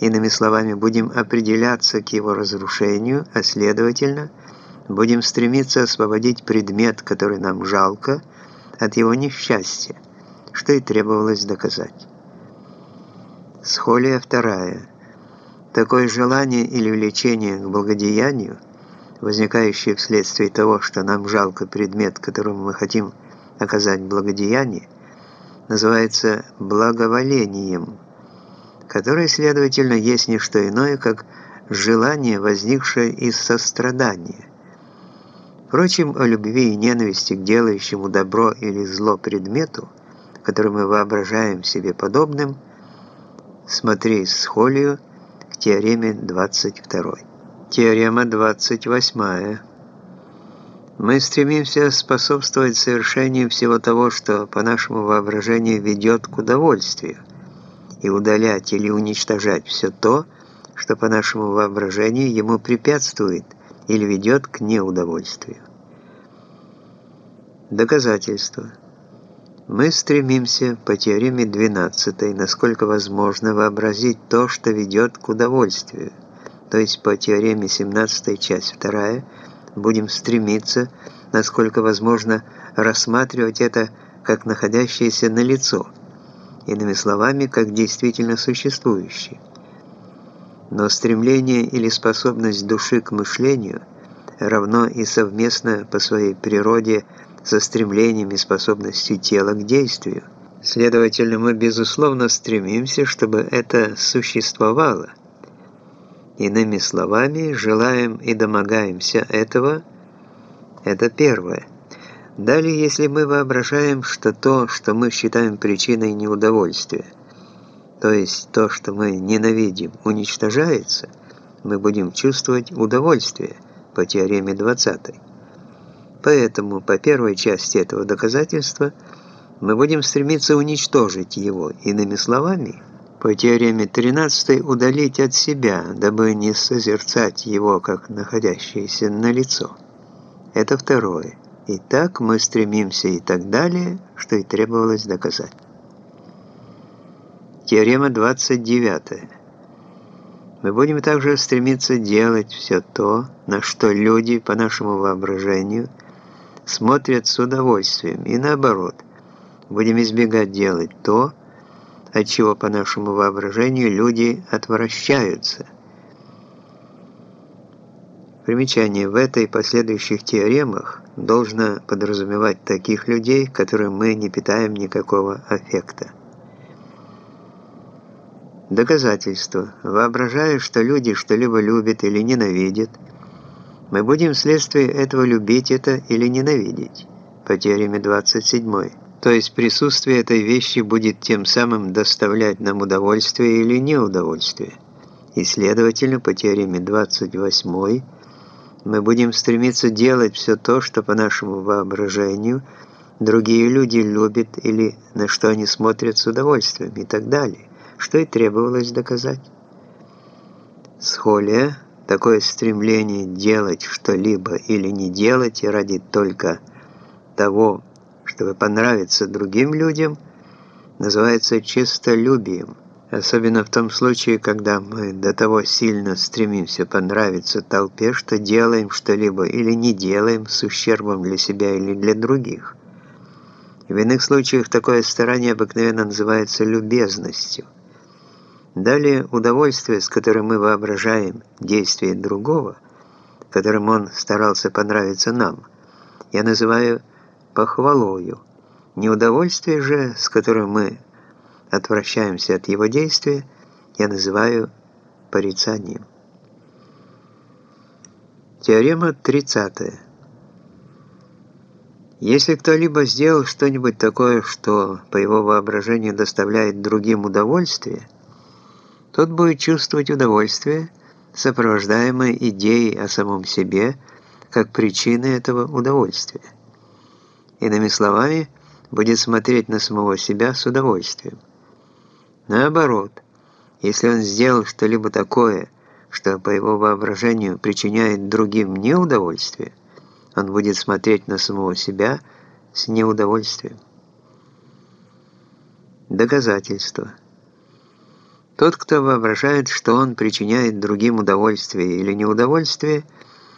Иными словами, будем определяться к его разрушению, а следовательно, будем стремиться освободить предмет, который нам жалко, от его несчастья, что и требовалось доказать. Схолия вторая. Такое желание или влечение к благодеянию, возникающее вследствие того, что нам жалко предмет, которому мы хотим оказать благодеяние, называется благоволением – которое, следовательно, есть не что иное, как желание, возникшее из сострадания. Впрочем, о любви и ненависти к делающему добро или зло предмету, который мы воображаем себе подобным, смотри с Холию к теореме 22. Теорема 28. Мы стремимся способствовать совершению всего того, что по нашему воображению ведет к удовольствию, и удалять или уничтожать все то, что по нашему воображению ему препятствует или ведет к неудовольствию. Доказательство. Мы стремимся по теореме 12, насколько возможно, вообразить то, что ведет к удовольствию. То есть по теореме 17, часть 2, будем стремиться, насколько возможно, рассматривать это как находящееся на лицо – иными словами, как действительно существующий. Но стремление или способность души к мышлению равно и совместно по своей природе со стремлением и способностью тела к действию. Следовательно, мы безусловно стремимся, чтобы это существовало. Иными словами, желаем и домогаемся этого – это первое – Далее, если мы воображаем, что то, что мы считаем причиной неудовольствия, то есть то, что мы ненавидим, уничтожается, мы будем чувствовать удовольствие по теореме 20. Поэтому по первой части этого доказательства мы будем стремиться уничтожить его, иными словами, по теореме 13 удалить от себя, дабы не созерцать его как находящееся на лицо. Это второе. И так мы стремимся и так далее, что и требовалось доказать. Теорема 29. Мы будем также стремиться делать все то, на что люди, по нашему воображению, смотрят с удовольствием, и наоборот, будем избегать делать то, от чего, по нашему воображению, люди отвращаются – Примечание. В этой и последующих теоремах должно подразумевать таких людей, которым мы не питаем никакого аффекта. Доказательство. Воображая, что люди что-либо любят или ненавидят, мы будем вследствие этого любить это или ненавидеть. По теореме 27. То есть присутствие этой вещи будет тем самым доставлять нам удовольствие или неудовольствие. И следовательно, по теореме 28 мы будем стремиться делать все то, что по нашему воображению другие люди любят или на что они смотрят с удовольствием и так далее, что и требовалось доказать. Схолия – такое стремление делать что-либо или не делать ради только того, чтобы понравиться другим людям, называется чистолюбием – Особенно в том случае, когда мы до того сильно стремимся понравиться толпе, что делаем что-либо или не делаем с ущербом для себя или для других. В иных случаях такое старание обыкновенно называется любезностью. Далее удовольствие, с которым мы воображаем действие другого, которым он старался понравиться нам, я называю похвалою. Неудовольствие же, с которым мы отвращаемся от его действия, я называю порицанием. Теорема 30. Если кто-либо сделал что-нибудь такое, что по его воображению доставляет другим удовольствие, тот будет чувствовать удовольствие, сопровождаемое идеей о самом себе, как причиной этого удовольствия. Иными словами, будет смотреть на самого себя с удовольствием. Наоборот, если он сделал что-либо такое, что по его воображению причиняет другим неудовольствие, он будет смотреть на самого себя с неудовольствием. Доказательство. Тот, кто воображает, что он причиняет другим удовольствие или неудовольствие,